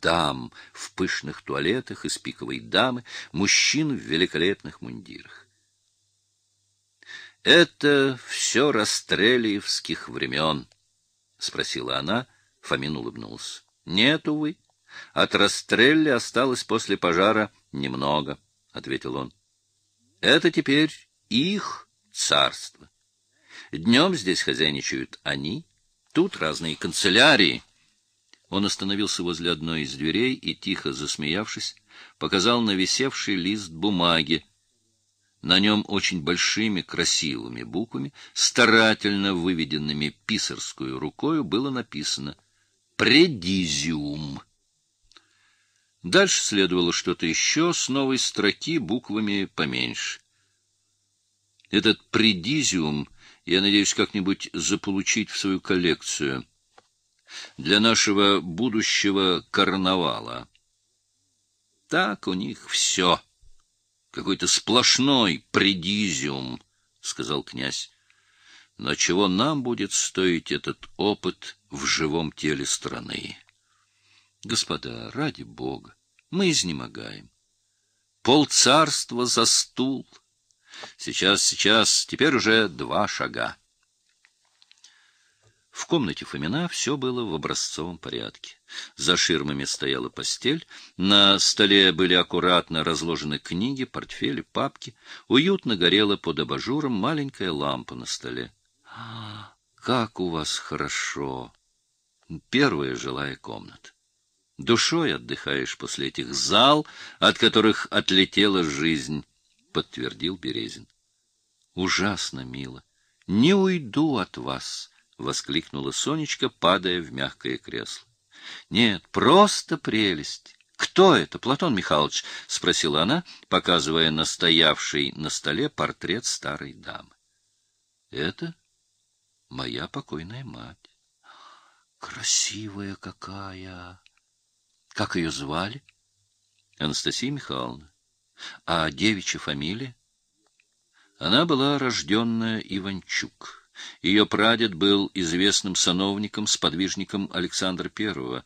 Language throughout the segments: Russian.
дам в пышных туалетах из пиковой дамы, мужчин в великолепных мундирах. «Это все расстрелиевских времен», — спросила она. Фомин улыбнулся. «Нет, увы. От расстрелли осталось после пожара немного», — ответил он. «Это теперь их царство. Днем здесь хозяйничают они, тут разные канцелярии». Он остановился возле одной из дверей и, тихо засмеявшись, показал на висевший лист бумаги, на нем очень большими красивыми буквами, старательно выведенными писарскую рукою, было написано «Предизиум». Дальше следовало что-то еще с новой строки буквами поменьше. Этот предизиум я надеюсь как-нибудь заполучить в свою коллекцию для нашего будущего карнавала. Так у них все какой-то сплошной предизиум, — сказал князь. Но чего нам будет стоить этот опыт в живом теле страны? Господа, ради бога, мы изнемогаем. Пол царства за стул. Сейчас, сейчас, теперь уже два шага. Комнате Фомина все было в образцовом порядке. За ширмами стояла постель, на столе были аккуратно разложены книги, портфели, папки, уютно горела под абажуром маленькая лампа на столе. «А, как у вас хорошо!» Первая жилая комната. Душой отдыхаешь после этих зал, от которых отлетела жизнь, — подтвердил Березин. — Ужасно мило. Не уйду от вас. — воскликнула Сонечка, падая в мягкое кресло. — Нет, просто прелесть. — Кто это, Платон Михайлович? — спросила она, показывая настоявший на столе портрет старой дамы. — Это моя покойная мать. — Красивая какая! Как ее звали? — Анастасия Михайловна. — А девичья фамилия? Она была рожденная Иванчук. Ее прадед был известным сановником, сподвижником Александра I.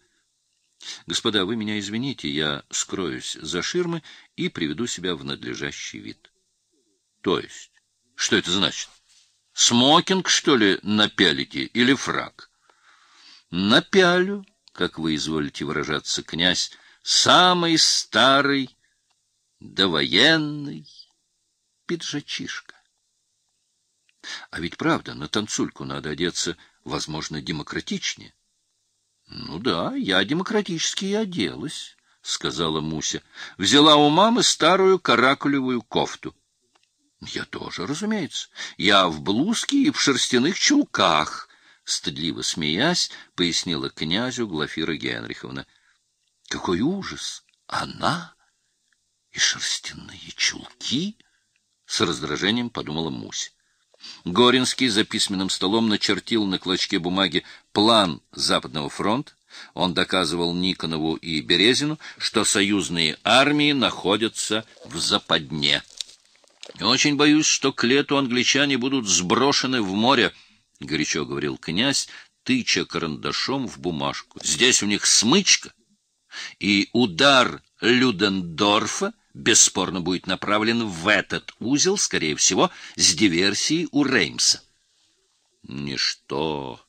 Господа, вы меня извините, я скроюсь за ширмы и приведу себя в надлежащий вид. То есть, что это значит? Смокинг, что ли, напялите или фраг? Напялю, как вы изволите выражаться, князь, самый старый довоенный пиджачишка. А ведь правда, на танцульку надо одеться, возможно, демократичнее. — Ну да, я демократически и оделась, — сказала Муся. Взяла у мамы старую каракулевую кофту. — Я тоже, разумеется. Я в блузке и в шерстяных чулках, — стыдливо смеясь, пояснила князю Глафира Генриховна. — Какой ужас! Она и шерстяные чулки! — с раздражением подумала Муся. Горинский за письменным столом начертил на клочке бумаги план Западного фронта. Он доказывал Никонову и Березину, что союзные армии находятся в западне. «Очень боюсь, что к лету англичане будут сброшены в море», — горячо говорил князь, тыча карандашом в бумажку. «Здесь у них смычка, и удар Людендорфа бесспорно будет направлен в этот узел, скорее всего, с диверсией у Реймса. Ничто.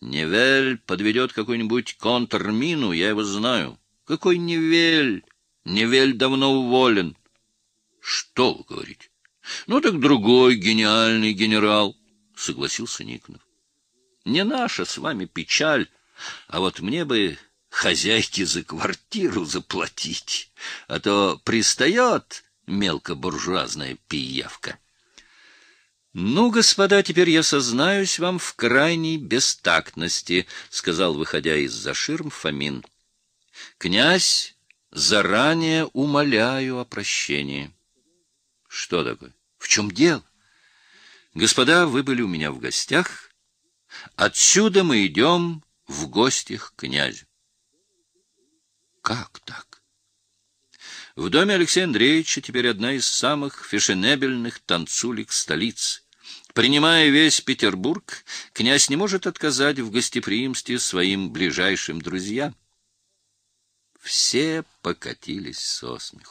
Невель подведет какую-нибудь контрмину, я его знаю. Какой Невель? Невель давно уволен. Что вы говорите? Ну так другой гениальный генерал, согласился Никонов. Не наша с вами печаль, а вот мне бы хозяйке за квартиру заплатить, а то пристает мелкобуржуазная пиявка. — Ну, господа, теперь я сознаюсь вам в крайней бестактности, — сказал, выходя из-за ширм Фомин. — Князь, заранее умоляю о прощении. — Что такое? В чем дело? — Господа, вы были у меня в гостях. Отсюда мы идем в гости к князю. Как так? В доме Алексея Андреевича теперь одна из самых фешенебельных танцулек столицы. Принимая весь Петербург, князь не может отказать в гостеприимстве своим ближайшим друзьям. все покатились со смеху.